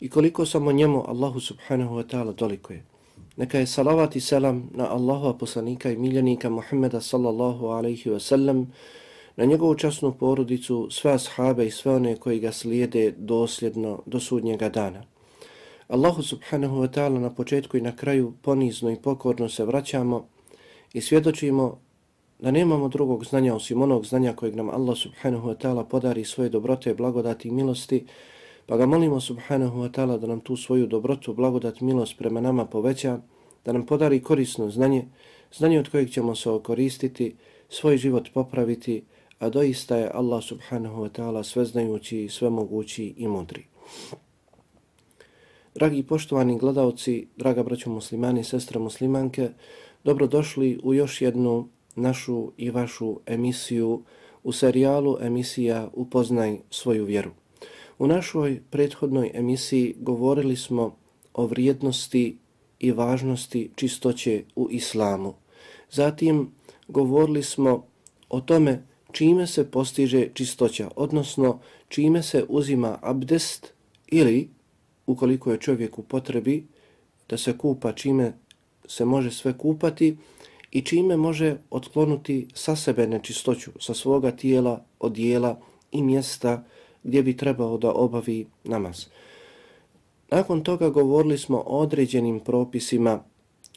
I koliko samo njemu Allahu subhanahu wa ta'ala dolikuje. Neka je salavat i selam na Allahova poslanika i miljenika Muhammeda sallallahu alaihi wa sallam, na njegovu časnu porodicu, sve ashabe i sve one koji ga slijede dosljedno do sudnjega dana. Allahu subhanahu wa ta'ala na početku i na kraju ponizno i pokorno se vraćamo i svjedočimo da nemamo drugog znanja osim onog znanja kojeg nam Allah subhanahu wa ta'ala podari svoje dobrote, blagodati i milosti, pa ga molimo subhanahu wa ta'ala da nam tu svoju dobrotu, blagodat, milost prema nama poveća, da nam podari korisno znanje, znanje od kojeg ćemo se okoristiti, svoj život popraviti, a doista je Allah subhanahu wa ta'ala sveznajući, svemogući i mudri. Dragi poštovani gledalci, draga braćo muslimani, sestre muslimanke, Dobrodošli u još jednu našu i vašu emisiju u serijalu emisija Upoznaj svoju vjeru. U našoj prethodnoj emisiji govorili smo o vrijednosti i važnosti čistoće u islamu. Zatim govorili smo o tome čime se postiže čistoća, odnosno čime se uzima abdest ili, ukoliko je čovjek u potrebi, da se kupa čime se može sve kupati i čime može otklonuti sa sebe nečistoću, sa svoga tijela, odijela i mjesta gdje bi trebao da obavi namaz. Nakon toga govorili smo o određenim propisima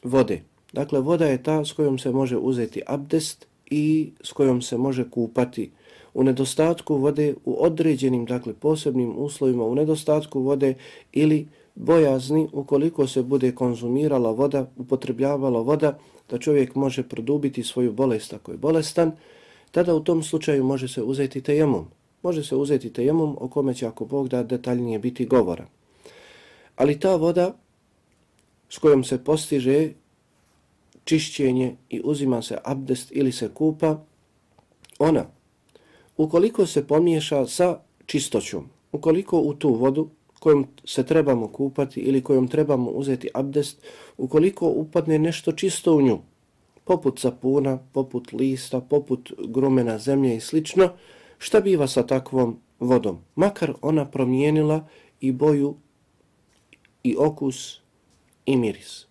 vode. Dakle, voda je ta s kojom se može uzeti abdest i s kojom se može kupati. U nedostatku vode, u određenim, dakle, posebnim uslovima, u nedostatku vode ili bojazni ukoliko se bude konzumirala voda, upotrebljavala voda, da čovjek može produbiti svoju bolest ako je bolestan, tada u tom slučaju može se uzeti tejemum. Može se uzeti tejemum o kome će ako Bog da detaljnije biti govora. Ali ta voda s kojom se postiže čišćenje i uzima se abdest ili se kupa, ona, ukoliko se pomiješa sa čistoćom, ukoliko u tu vodu kojom se trebamo kupati ili kojom trebamo uzeti abdest, ukoliko upadne nešto čisto u nju, poput sapuna, poput lista, poput grumena zemlje i slično, šta biva sa takvom vodom? Makar ona promijenila i boju, i okus, i miris.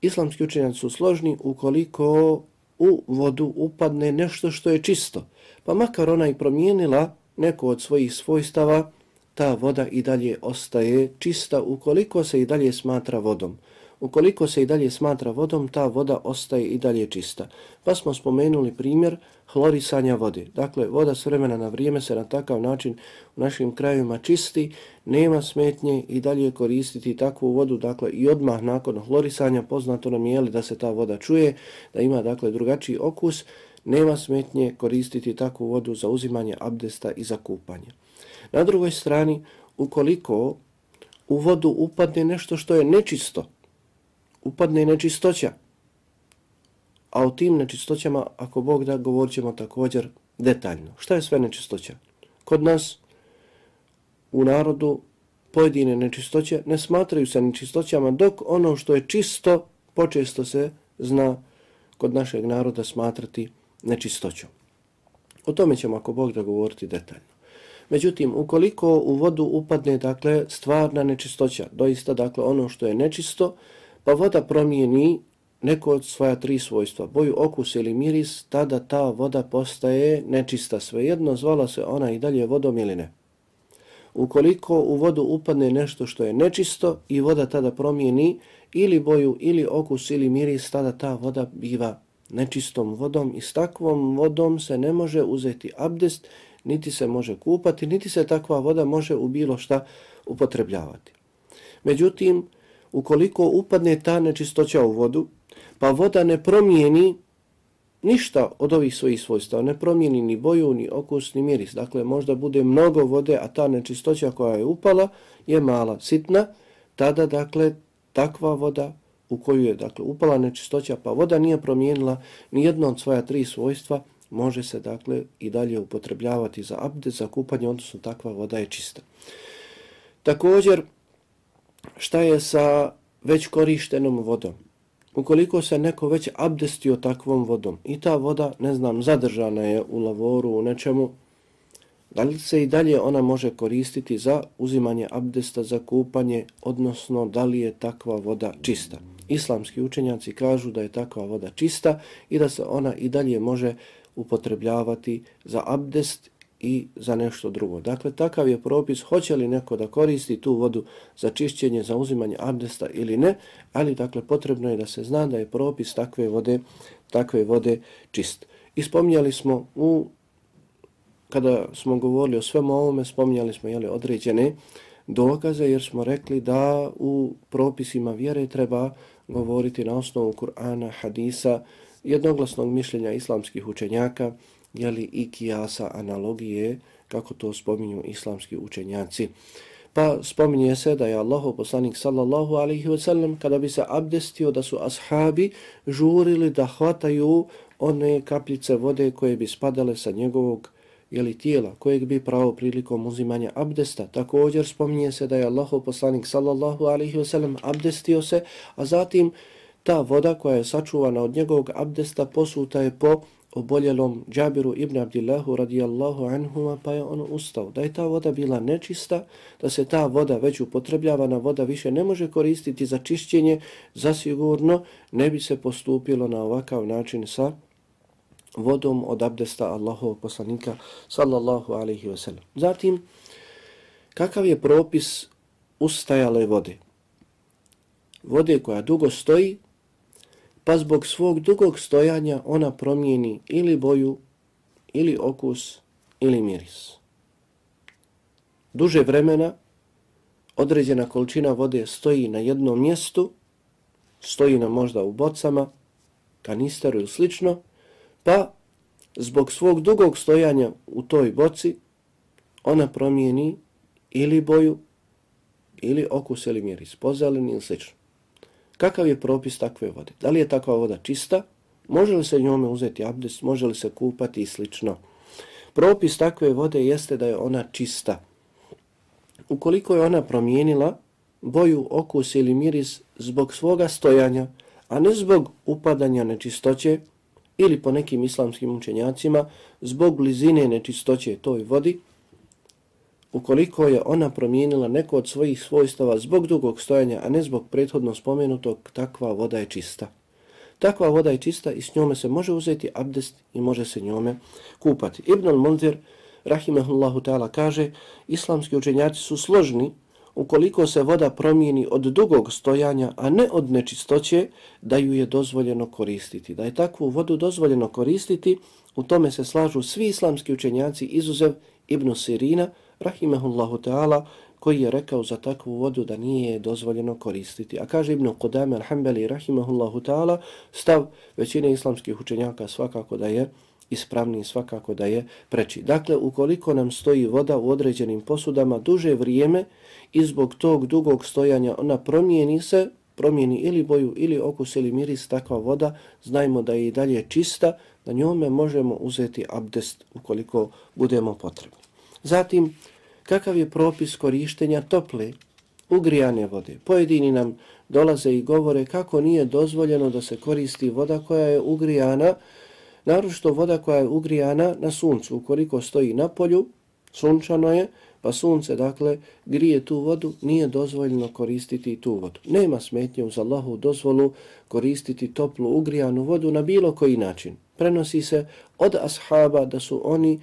Islamski učenjaci su složni ukoliko u vodu upadne nešto što je čisto, pa makar ona i promijenila neko od svojih svojstava, ta voda i dalje ostaje čista ukoliko se i dalje smatra vodom. Ukoliko se i dalje smatra vodom, ta voda ostaje i dalje čista. Pa smo spomenuli primjer hlorisanja vode. Dakle, voda s vremena na vrijeme se na takav način u našim krajima čisti, nema smetnje i dalje koristiti takvu vodu. Dakle, i odmah nakon hlorisanja poznato nam je da se ta voda čuje, da ima dakle drugačiji okus, nema smetnje koristiti takvu vodu za uzimanje abdesta i za kupanje. Na drugoj strani, ukoliko u vodu upadne nešto što je nečisto, upadne nečistoća, a u tim nečistoćama, ako Bog da, govorit ćemo također detaljno. Šta je sve nečistoća? Kod nas, u narodu, pojedine nečistoće ne smatraju se nečistoćama, dok ono što je čisto, počesto se zna kod našeg naroda smatrati nečistoćom. O tome ćemo, ako Bog da, govoriti detaljno. Međutim, ukoliko u vodu upadne dakle stvarna nečistoća, doista dakle ono što je nečisto, pa voda promijeni neko od svoja tri svojstva, boju, okus ili miris, tada ta voda postaje nečista. Svejedno zvala se ona i dalje vodom ili ne. Ukoliko u vodu upadne nešto što je nečisto i voda tada promijeni ili boju ili okus ili miris, tada ta voda biva nečistom vodom i s takvom vodom se ne može uzeti abdest niti se može kupati, niti se takva voda može u bilo šta upotrebljavati. Međutim, ukoliko upadne ta nečistoća u vodu, pa voda ne promijeni ništa od ovih svojih svojstva, ne promijeni ni boju, ni okus, ni miris. Dakle, možda bude mnogo vode, a ta nečistoća koja je upala je mala, sitna, tada dakle takva voda u koju je dakle upala nečistoća, pa voda nije promijenila ni jedno od svoja tri svojstva, može se dakle i dalje upotrebljavati za abde, za kupanje, odnosno takva voda je čista. Također, šta je sa već korištenom vodom? Ukoliko se neko već abdestio takvom vodom i ta voda, ne znam, zadržana je u lavoru, u nečemu, da li se i dalje ona može koristiti za uzimanje abdesta, za kupanje, odnosno da li je takva voda čista? Islamski učenjaci kažu da je takva voda čista i da se ona i dalje može upotrebljavati za abdest i za nešto drugo. Dakle, takav je propis, hoće li neko da koristi tu vodu za čišćenje, za uzimanje abdesta ili ne, ali dakle, potrebno je da se zna da je propis takve vode, takve vode čist. I spominjali smo u, kada smo govorili o svemu ovome, spominjali smo jeli, određene dokaze, jer smo rekli da u propisima vjere treba govoriti na osnovu Kur'ana, hadisa, jednoglasnog mišljenja islamskih učenjaka, jeli i kijasa analogije, kako to spominju islamski učenjaci. Pa spominje se da je Allahov poslanik sallallahu alaihi wasallam kada bi se abdestio da su ashabi žurili da hvataju one kapljice vode koje bi spadale sa njegovog jeli, tijela, kojeg bi pravo prilikom uzimanja abdesta. Također spominje se da je Allahov poslanik sallallahu alaihi wasallam abdestio se, a zatim ta voda koja je sačuvana od njegovog abdesta posuta je po oboljelom Džabiru ibn Abdillahu radijallahu anhuma pa je on ustao. Da je ta voda bila nečista, da se ta voda već upotrebljavana voda više ne može koristiti za čišćenje, zasigurno ne bi se postupilo na ovakav način sa vodom od abdesta Allahovog poslanika sallallahu alaihi wasallam. Zatim, kakav je propis ustajale vode? Vode koja dugo stoji, pa zbog svog dugog stojanja ona promijeni ili boju, ili okus, ili miris. Duže vremena određena količina vode stoji na jednom mjestu, stoji na možda u bocama, kanisteru ili slično, pa zbog svog dugog stojanja u toj boci ona promijeni ili boju, ili okus, ili miris, pozeleni ili slično. Kakav je propis takve vode? Da li je takva voda čista? Može li se njome uzeti abdest? Može li se kupati i slično? Propis takve vode jeste da je ona čista. Ukoliko je ona promijenila boju, okus ili miris zbog svoga stojanja, a ne zbog upadanja nečistoće ili po nekim islamskim učenjacima, zbog blizine nečistoće toj vodi, ukoliko je ona promijenila neko od svojih svojstava zbog dugog stojanja, a ne zbog prethodno spomenutog, takva voda je čista. Takva voda je čista i s njome se može uzeti abdest i može se njome kupati. Ibn al-Munzir, rahimahullahu ta'ala, kaže, islamski učenjaci su složni ukoliko se voda promijeni od dugog stojanja, a ne od nečistoće, da ju je dozvoljeno koristiti. Da je takvu vodu dozvoljeno koristiti, u tome se slažu svi islamski učenjaci, izuzev Ibn Sirina, rahimehullahu ta'ala, koji je rekao za takvu vodu da nije dozvoljeno koristiti. A kaže Ibn Qudame al-Hambali, rahimahullahu ta'ala, stav većine islamskih učenjaka svakako da je ispravni svakako da je preči. Dakle, ukoliko nam stoji voda u određenim posudama duže vrijeme i zbog tog dugog stojanja ona promijeni se, promijeni ili boju ili okus ili miris takva voda, znajmo da je i dalje čista, da njome možemo uzeti abdest ukoliko budemo potrebni. Zatim, kakav je propis korištenja tople, ugrijane vode? Pojedini nam dolaze i govore kako nije dozvoljeno da se koristi voda koja je ugrijana, naročito voda koja je ugrijana na suncu. Ukoliko stoji na polju, sunčano je, pa sunce, dakle, grije tu vodu, nije dozvoljeno koristiti tu vodu. Nema smetnje uz Allahu dozvolu koristiti toplu ugrijanu vodu na bilo koji način. Prenosi se od ashaba da su oni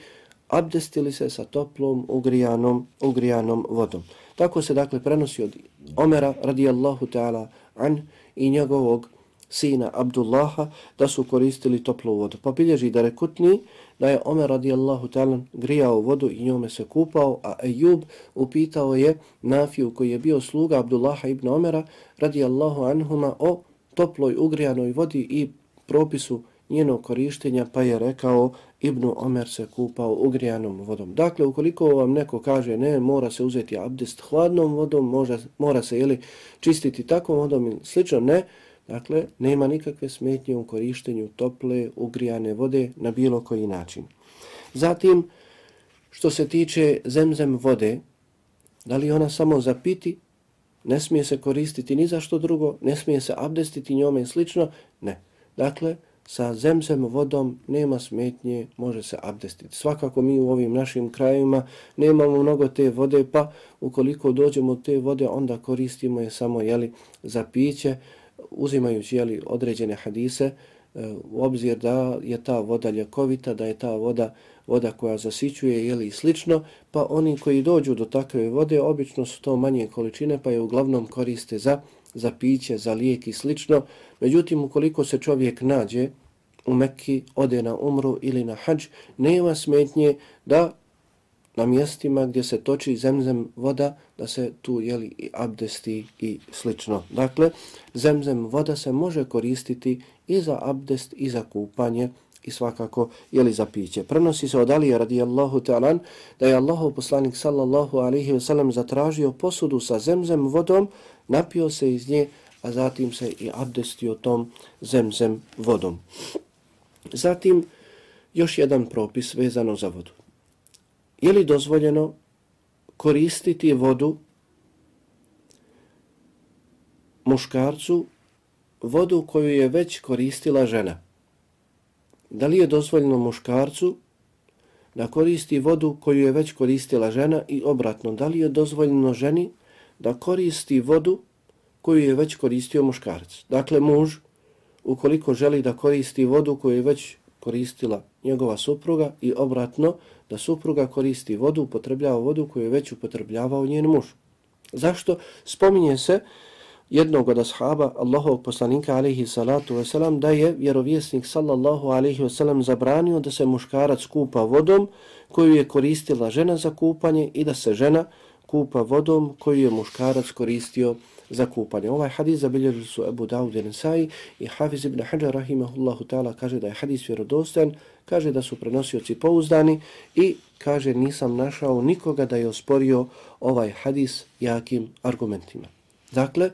abdestili se sa toplom ugrijanom, ugrijanom vodom. Tako se dakle prenosi od Omera radijallahu ta'ala an i njegovog sina Abdullaha da su koristili toplu vodu. Pa bilježi da rekutni da je Omer radijallahu ta'ala grijao vodu i njome se kupao, a Ejub upitao je Nafiju koji je bio sluga Abdullaha ibn Omera radijallahu anhuma o toploj ugrijanoj vodi i propisu njenog korištenja, pa je rekao Ibnu Omer se kupao ugrijanom vodom. Dakle, ukoliko vam neko kaže ne, mora se uzeti abdest hladnom vodom, može, mora se ili čistiti takvom vodom ili slično, ne, dakle, nema nikakve smetnje u korištenju tople ugrijane vode na bilo koji način. Zatim, što se tiče zemzem vode, da li ona samo za piti, ne smije se koristiti ni za što drugo, ne smije se abdestiti njome i slično, ne. Dakle, sa zemzem vodom nema smetnje, može se abdestiti. Svakako mi u ovim našim krajima nemamo mnogo te vode, pa ukoliko dođemo te vode, onda koristimo je samo jeli, za piće, uzimajući jeli, određene hadise, e, u obzir da je ta voda ljekovita, da je ta voda voda koja zasićuje ili slično, pa oni koji dođu do takve vode, obično su to manje količine, pa je uglavnom koriste za, za piće, za lijek i slično. Međutim, ukoliko se čovjek nađe u Mekki, ode na umru ili na hađ, nema smetnje da na mjestima gdje se toči zemzem voda, da se tu jeli i abdesti i slično. Dakle, zemzem voda se može koristiti i za abdest i za kupanje, i svakako jeli za piće. Prenosi se od Alija radijallahu ta'alan da je Allahov poslanik sallallahu alaihi ve sellem zatražio posudu sa zemzem vodom, napio se iz nje, a zatim se i abdestio tom zemzem vodom. Zatim još jedan propis vezano za vodu. Je li dozvoljeno koristiti vodu muškarcu, vodu koju je već koristila žena? da li je dozvoljeno muškarcu da koristi vodu koju je već koristila žena i obratno, da li je dozvoljeno ženi da koristi vodu koju je već koristio muškarac. Dakle, muž, ukoliko želi da koristi vodu koju je već koristila njegova supruga i obratno, da supruga koristi vodu, upotrebljava vodu koju je već upotrebljavao njen muž. Zašto? Spominje se jednog od ashaba Allahovog poslanika alaihi salatu wasalam da je vjerovjesnik sallallahu alaihi wasalam zabranio da se muškarac kupa vodom koju je koristila žena za kupanje i da se žena kupa vodom koju je muškarac koristio za kupanje. Ovaj hadis zabilježili su Abu Dawud i Nesai i Hafiz ibn Hajar rahimahullahu ta'ala kaže da je hadis vjerodostan, kaže da su prenosioci pouzdani i kaže nisam našao nikoga da je osporio ovaj hadis jakim argumentima. Dakle,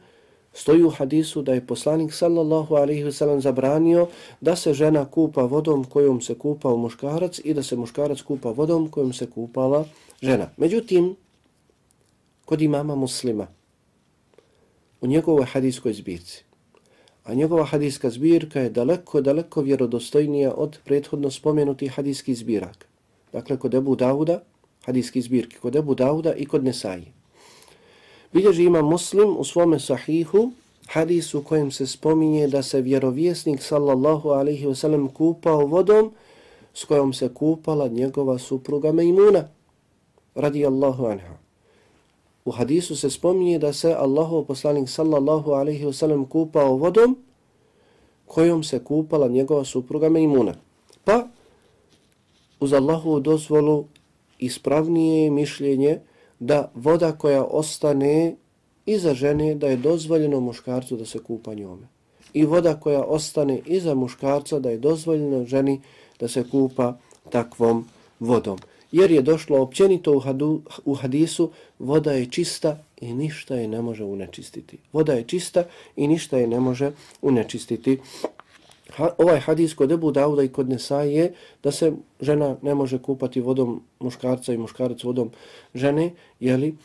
Stoji u hadisu da je poslanik sallallahu alaihi wasallam zabranio da se žena kupa vodom kojom se kupao muškarac i da se muškarac kupa vodom kojom se kupala žena. Međutim, kod imama muslima, u njegovoj hadiskoj zbirci, a njegova hadijska zbirka je daleko, daleko vjerodostojnija od prethodno spomenutih hadiskih zbiraka. Dakle, kod Ebu Dauda, hadijski zbirki, kod Ebu Dauda i kod Nesaji. Bilježi ima muslim u svome sahihu hadis u kojem se spominje da se vjerovjesnik sallallahu alaihi wasallam kupao vodom s kojom se kupala njegova supruga Mejmuna radijallahu anha. U hadisu se spominje da se Allahov poslanik sallallahu alaihi wasallam kupao vodom kojom se kupala njegova supruga Mejmuna. Pa uz Allahovu dozvolu ispravnije mišljenje da voda koja ostane iza žene, da je dozvoljeno muškarcu da se kupa njome. I voda koja ostane iza muškarca, da je dozvoljeno ženi da se kupa takvom vodom. Jer je došlo općenito u, hadu, u hadisu, voda je čista i ništa je ne može unečistiti. Voda je čista i ništa je ne može unečistiti ha, ovaj hadis kod Ebu Dauda i kod Nesa je da se žena ne može kupati vodom muškarca i muškarac vodom žene, jeli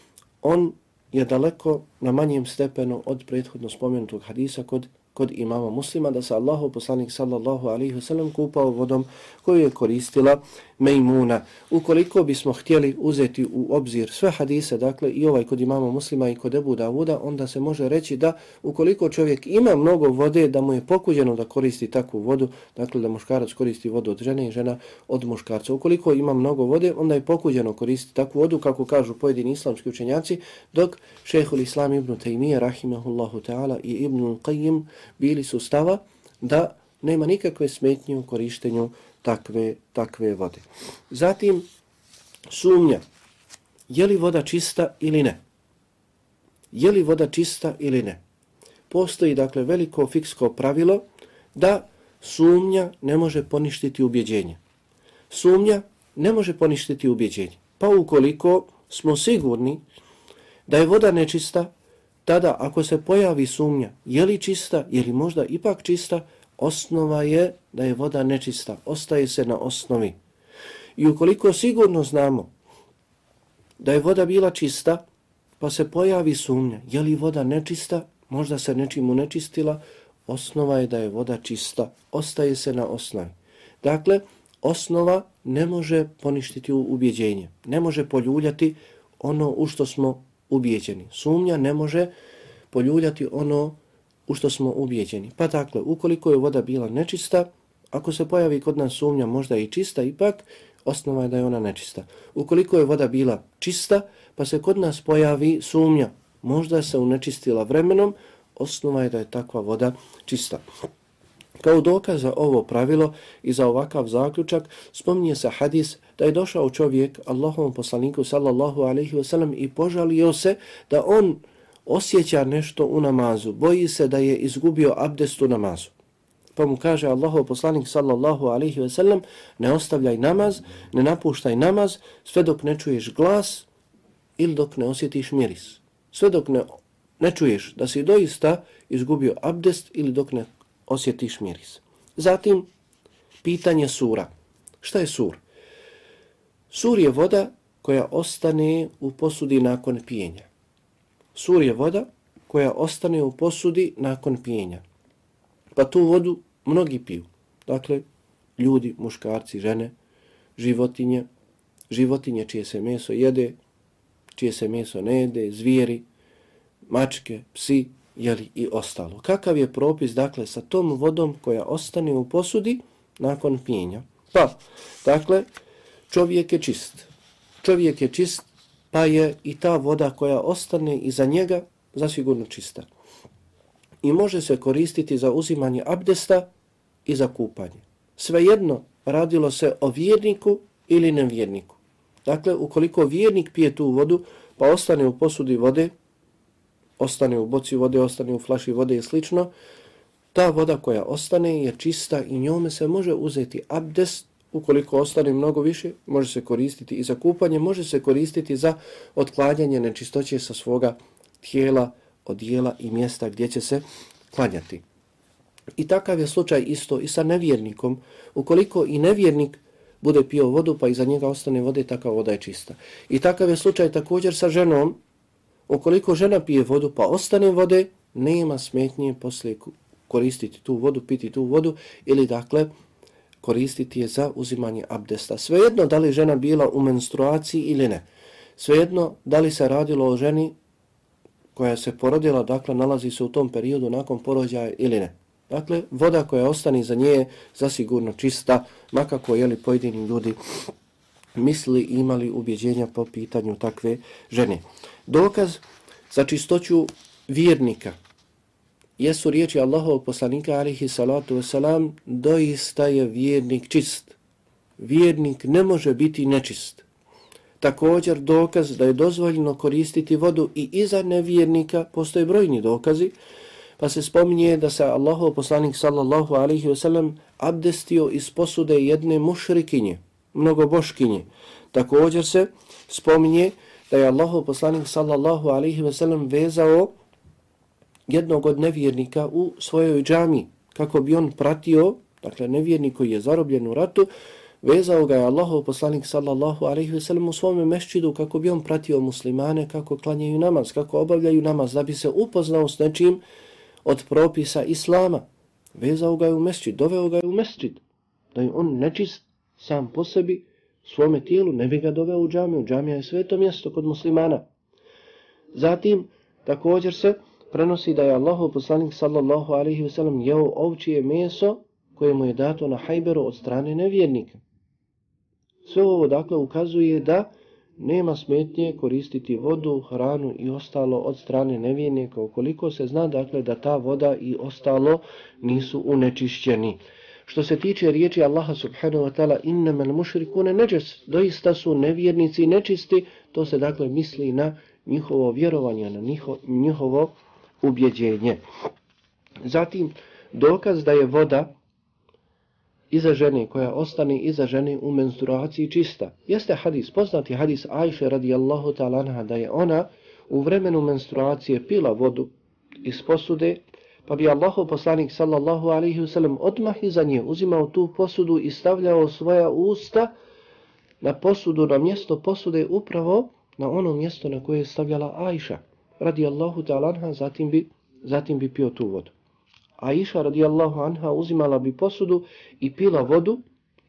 on je daleko na manjem stepenu od prethodno spomenutog hadisa kod kod imama muslima da se Allahu poslanik sallallahu alaihi wasallam kupao vodom koju je koristila Mejmuna. Ukoliko bismo htjeli uzeti u obzir sve hadise, dakle i ovaj kod imama muslima i kod Ebu Davuda, onda se može reći da ukoliko čovjek ima mnogo vode, da mu je pokuđeno da koristi takvu vodu, dakle da muškarac koristi vodu od žene i žena od muškarca. Ukoliko ima mnogo vode, onda je pokuđeno koristiti takvu vodu, kako kažu pojedini islamski učenjaci, dok šehhul islam ibn Taymiye, rahimahullahu ta'ala, i ibn Qayyim bili su stava da nema nikakve smetnje u korištenju takve, takve vode. Zatim, sumnja. Je li voda čista ili ne? Je li voda čista ili ne? Postoji, dakle, veliko fiksko pravilo da sumnja ne može poništiti ubjeđenje. Sumnja ne može poništiti ubjeđenje. Pa ukoliko smo sigurni da je voda nečista, tada ako se pojavi sumnja, je li čista, je li možda ipak čista, osnova je da je voda nečista, ostaje se na osnovi. I ukoliko sigurno znamo da je voda bila čista, pa se pojavi sumnja, je li voda nečista, možda se nečim unečistila, osnova je da je voda čista, ostaje se na osnovi. Dakle, osnova ne može poništiti ubjeđenje, ne može poljuljati ono u što smo ubijeđeni. Sumnja ne može poljuljati ono u što smo ubijeđeni. Pa dakle, ukoliko je voda bila nečista, ako se pojavi kod nas sumnja možda i čista, ipak osnova je da je ona nečista. Ukoliko je voda bila čista, pa se kod nas pojavi sumnja, možda se unečistila vremenom, osnova je da je takva voda čista. Kao dokaz za ovo pravilo i za ovakav zaključak spominje se hadis da je došao čovjek Allahovom poslaniku sallallahu alaihi wasallam i požalio se da on osjeća nešto u namazu, boji se da je izgubio abdest u namazu. Pa mu kaže Allahov poslanik sallallahu alaihi wasallam ne ostavljaj namaz, ne napuštaj namaz sve dok ne čuješ glas ili dok ne osjetiš miris. Sve dok ne, ne čuješ da si doista izgubio abdest ili dok ne osjetiš miris. Zatim, pitanje sura. Šta je sur? Sur je voda koja ostane u posudi nakon pijenja. Sur je voda koja ostane u posudi nakon pijenja. Pa tu vodu mnogi piju. Dakle, ljudi, muškarci, žene, životinje, životinje čije se meso jede, čije se meso ne jede, zvijeri, mačke, psi, jeli i ostalo. Kakav je propis, dakle, sa tom vodom koja ostane u posudi nakon pijenja? Pa, dakle, čovjek je čist. Čovjek je čist, pa je i ta voda koja ostane iza njega zasigurno čista. I može se koristiti za uzimanje abdesta i za kupanje. Svejedno radilo se o vjerniku ili nevjerniku. Dakle, ukoliko vjernik pije tu vodu, pa ostane u posudi vode, ostane u boci vode, ostane u flaši vode i slično, ta voda koja ostane je čista i njome se može uzeti abdest, ukoliko ostane mnogo više, može se koristiti i za kupanje, može se koristiti za otklanjanje nečistoće sa svoga tijela, odijela i mjesta gdje će se klanjati. I takav je slučaj isto i sa nevjernikom. Ukoliko i nevjernik bude pio vodu pa iza njega ostane vode, takva voda je čista. I takav je slučaj također sa ženom ukoliko žena pije vodu pa ostane vode, nema smetnje poslije koristiti tu vodu, piti tu vodu ili dakle koristiti je za uzimanje abdesta. Svejedno da li žena bila u menstruaciji ili ne. Svejedno da li se radilo o ženi koja se porodila, dakle nalazi se u tom periodu nakon porođaja ili ne. Dakle, voda koja ostani za nje je zasigurno čista, makako je li pojedini ljudi misli imali ubjeđenja po pitanju takve žene. Dokaz za čistoću vjernika jesu riječi Allahovog poslanika alihi salatu wasalam doista je vjernik čist. Vjernik ne može biti nečist. Također dokaz da je dozvoljeno koristiti vodu i iza nevjernika postoje brojni dokazi pa se spominje da se Allahov poslanik sallallahu alihi wasalam abdestio iz posude jedne mušrikinje, mnogoboškinje. Također se spominje da je Allahov poslanik sallallahu alaihi ve sellem vezao jednog od nevjernika u svojoj džami kako bi on pratio, dakle nevjernik koji je zarobljen u ratu, vezao ga je Allahov poslanik sallallahu alaihi ve sellem u svome mešćidu kako bi on pratio muslimane kako klanjaju namaz, kako obavljaju namaz, da bi se upoznao s nečim od propisa Islama. Vezao ga je u mešćid, doveo ga je u mešćid, da je on nečist sam po sebi, svome tijelu, ne bi ga doveo u džamiju. Džamija je sveto mjesto kod muslimana. Zatim, također se prenosi da je Allahov poslanik sallallahu alaihi ve sellem jeo ovčije meso koje mu je dato na hajberu od strane nevjernika. Sve ovo dakle ukazuje da nema smetnje koristiti vodu, hranu i ostalo od strane nevjernika ukoliko se zna dakle da ta voda i ostalo nisu unečišćeni. Što se tiče riječi Allaha subhanahu wa ta'ala innamal mušrikune neđes, doista su nevjernici nečisti, to se dakle misli na njihovo vjerovanje, na njiho, njihovo ubjeđenje. Zatim, dokaz da je voda iza žene, koja ostane iza žene u menstruaciji čista. Jeste hadis, poznati hadis Ajše radijallahu ta'ala da je ona u vremenu menstruacije pila vodu iz posude, pa bi Allahu poslanik sallallahu alaihi wasallam odmah iza nje uzimao tu posudu i stavljao svoja usta na posudu, na mjesto posude upravo na ono mjesto na koje je stavljala Ajša radijallahu ta'ala anha zatim bi, zatim bi pio tu vodu. A Aisha radijallahu anha uzimala bi posudu i pila vodu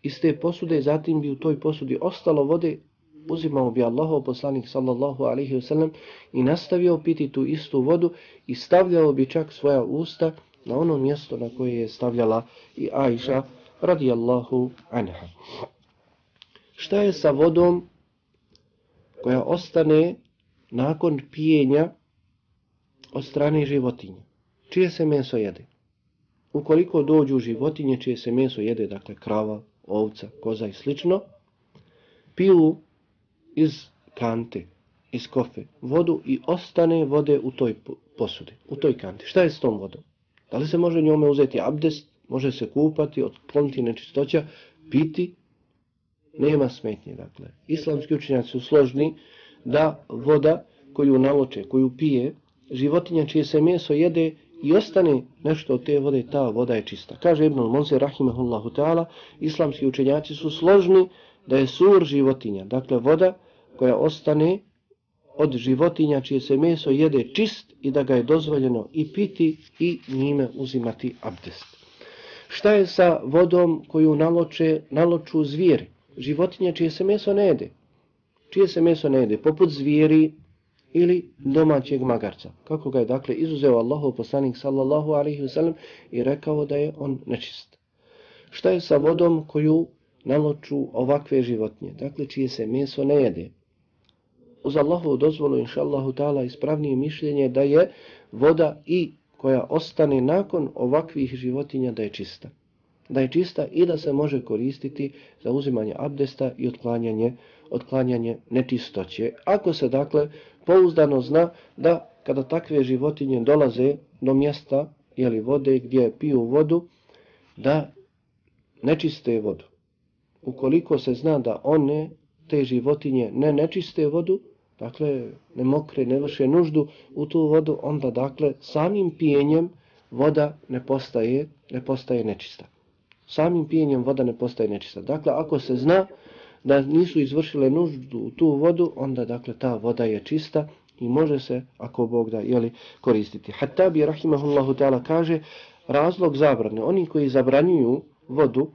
iz te posude, zatim bi u toj posudi ostalo vode, uzimao bi Allahov poslanik sallallahu alaihi wasallam i nastavio piti tu istu vodu i stavljao bi čak svoja usta na ono mjesto na koje je stavljala i Aisha radijallahu anha. Šta je sa vodom koja ostane nakon pijenja od strane životinje, Čije se meso jede? ukoliko dođu životinje čije se meso jede, dakle krava, ovca, koza i slično, piju iz kante, iz kofe, vodu i ostane vode u toj posudi, u toj kanti. Šta je s tom vodom? Da li se može njome uzeti abdest, može se kupati, otkloniti nečistoća, piti? Nema smetnje, dakle. Islamski učenjaci su složni da voda koju naloče, koju pije, životinja čije se meso jede, i ostane nešto od te vode, ta voda je čista. Kaže Ibn al-Monse, rahimahullahu ta'ala, islamski učenjaci su složni da je sur životinja, dakle voda koja ostane od životinja čije se meso jede čist i da ga je dozvoljeno i piti i njime uzimati abdest. Šta je sa vodom koju naloče, naloču zvijeri? Životinje čije se meso ne jede. Čije se meso ne jede? Poput zvijeri, ili domaćeg magarca. Kako ga je dakle izuzeo Allahov poslanik sallallahu alaihi wasallam i rekao da je on nečist. Šta je sa vodom koju naloču ovakve životinje, dakle čije se meso ne jede? Uz Allahovu dozvolu, inša Allahu ta'ala, ispravnije mišljenje da je voda i koja ostane nakon ovakvih životinja da je čista. Da je čista i da se može koristiti za uzimanje abdesta i otklanjanje, otklanjanje nečistoće. Ako se dakle pouzdano zna da kada takve životinje dolaze do mjesta ili vode gdje piju vodu, da nečiste vodu. Ukoliko se zna da one, te životinje, ne nečiste vodu, dakle ne mokre, ne vrše nuždu u tu vodu, onda dakle samim pijenjem voda ne postaje, ne postaje nečista. Samim pijenjem voda ne postaje nečista. Dakle, ako se zna da nisu izvršile nuždu u tu vodu, onda dakle ta voda je čista i može se, ako Bog da, jeli, koristiti. Hattabi, rahimahullahu ta'ala, kaže razlog zabrane. Oni koji zabranjuju vodu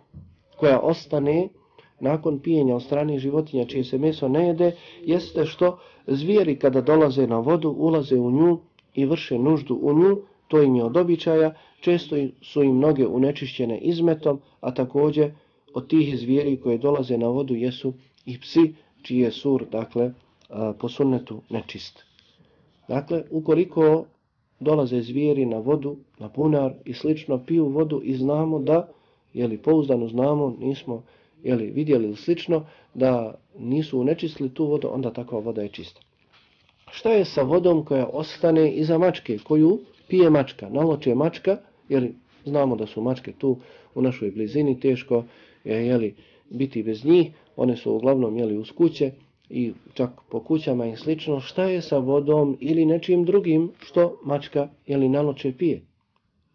koja ostane nakon pijenja od strane životinja čije se meso ne jede, jeste što zvijeri kada dolaze na vodu, ulaze u nju i vrše nuždu u nju, to im je od običaja, često su im noge unečišćene izmetom, a također od tih zvijeri koje dolaze na vodu jesu i psi čiji je sur, dakle, po sunnetu nečist. Dakle, ukoliko dolaze zvijeri na vodu, na punar i slično, piju vodu i znamo da, jeli pouzdano znamo, nismo jeli, vidjeli ili slično, da nisu unečistili tu vodu, onda takva voda je čista. Šta je sa vodom koja ostane iza mačke, koju pije mačka, naloče mačka, jeli znamo da su mačke tu u našoj blizini, teško je jeli, biti bez njih, one su uglavnom jeli uz kuće i čak po kućama i slično, šta je sa vodom ili nečim drugim što mačka jeli, naloče pije?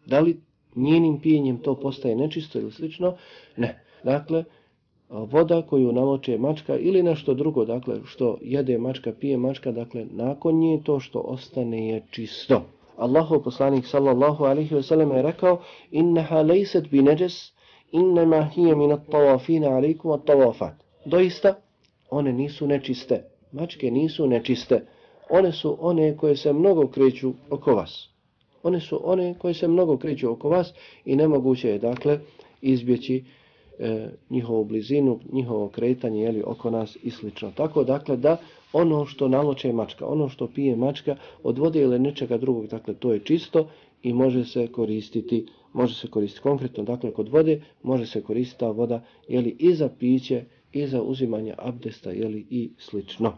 Da li njenim pijenjem to postaje nečisto ili slično? Ne. Dakle, voda koju naloče mačka ili nešto drugo, dakle, što jede mačka, pije mačka, dakle, nakon nje to što ostane je čisto. Allahu poslanik sallallahu alaihi wa sallam je rekao innaha lejset bi neđes innama hije minat tawafina alaikum at tawafat. Doista, one nisu nečiste. Mačke nisu nečiste. One su one koje se mnogo kreću oko vas. One su one koje se mnogo kreću oko vas i nemoguće je, dakle, izbjeći e, njihovu blizinu, njihovo kretanje jeli, oko nas i slično. Tako, dakle, da ono što naloče mačka, ono što pije mačka od vode ili nečega drugog, dakle, to je čisto i može se koristiti može se koristiti konkretno, dakle kod vode može se koristiti ta voda jeli, i za piće i za uzimanje abdesta jeli, i slično.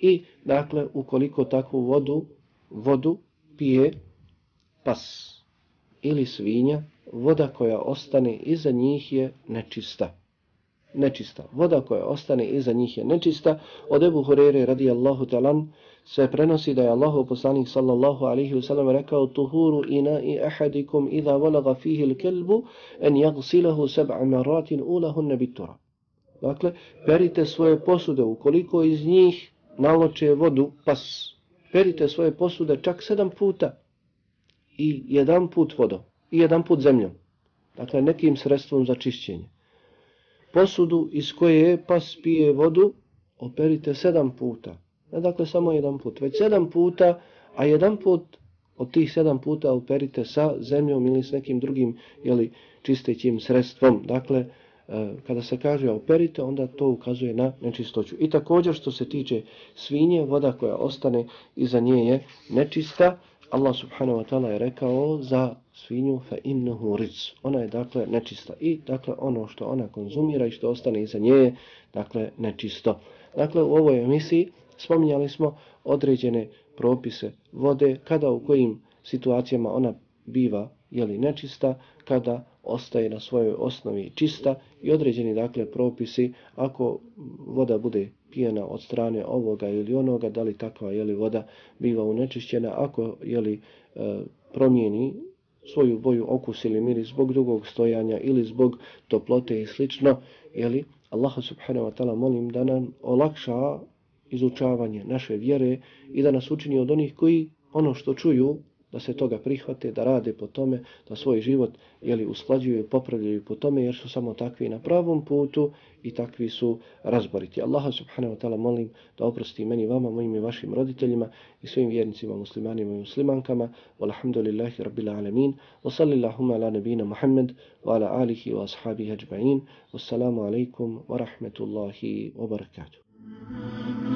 I dakle ukoliko takvu vodu vodu pije pas ili svinja, voda koja ostane iza njih je nečista. Nečista. Voda koja ostane iza njih je nečista. Od Ebu Hurere radijallahu talan se prenosi da je Allahu poslanik sallallahu alaihi wa sallam rekao tuhuru ina i ahadikum idha valaga fihi l-kelbu en jagsilahu seb'a maratin ulahun nebitura. Dakle, perite svoje posude ukoliko iz njih naloče vodu pas. Perite svoje posude čak sedam puta i jedan put vodom i jedan put zemljom. Dakle, nekim sredstvom za čišćenje. Posudu iz koje je pas pije vodu, operite sedam puta. Ne dakle, samo jedan put, već sedam puta, a jedan put od tih sedam puta operite sa zemljom ili s nekim drugim jeli, čistećim sredstvom. Dakle, e, kada se kaže operite, onda to ukazuje na nečistoću. I također što se tiče svinje, voda koja ostane iza nje je nečista, Allah subhanahu wa ta'ala je rekao za svinju fa innahu riz. Ona je dakle nečista i dakle ono što ona konzumira i što ostane iza nje je dakle nečisto. Dakle u ovoj emisiji spominjali smo određene propise vode, kada u kojim situacijama ona biva jeli nečista, kada ostaje na svojoj osnovi čista i određeni dakle propisi ako voda bude pijena od strane ovoga ili onoga, da li takva je li voda biva unečišćena, ako je li e, promijeni svoju boju, okus ili miris zbog drugog stojanja ili zbog toplote i slično, je li Allah subhanahu wa ta'ala molim da nam olakša izučavanje naše vjere i da nas učini od onih koji ono što čuju da se toga prihvate, da rade po tome, da svoj život jeli, usklađuju i popravljaju po tome, jer su samo takvi na pravom putu i takvi su razboriti. Allaha subhanahu wa ta'ala molim da oprosti meni, vama, mojim i vašim roditeljima i svim vjernicima, muslimanima i muslimankama. Walhamdulillahi rabbil alamin. Wa sallillahumma ala nabina Muhammad wa ala alihi wa ashabihi ajma'in. Wassalamu alaikum wa rahmetullahi wa barakatuh.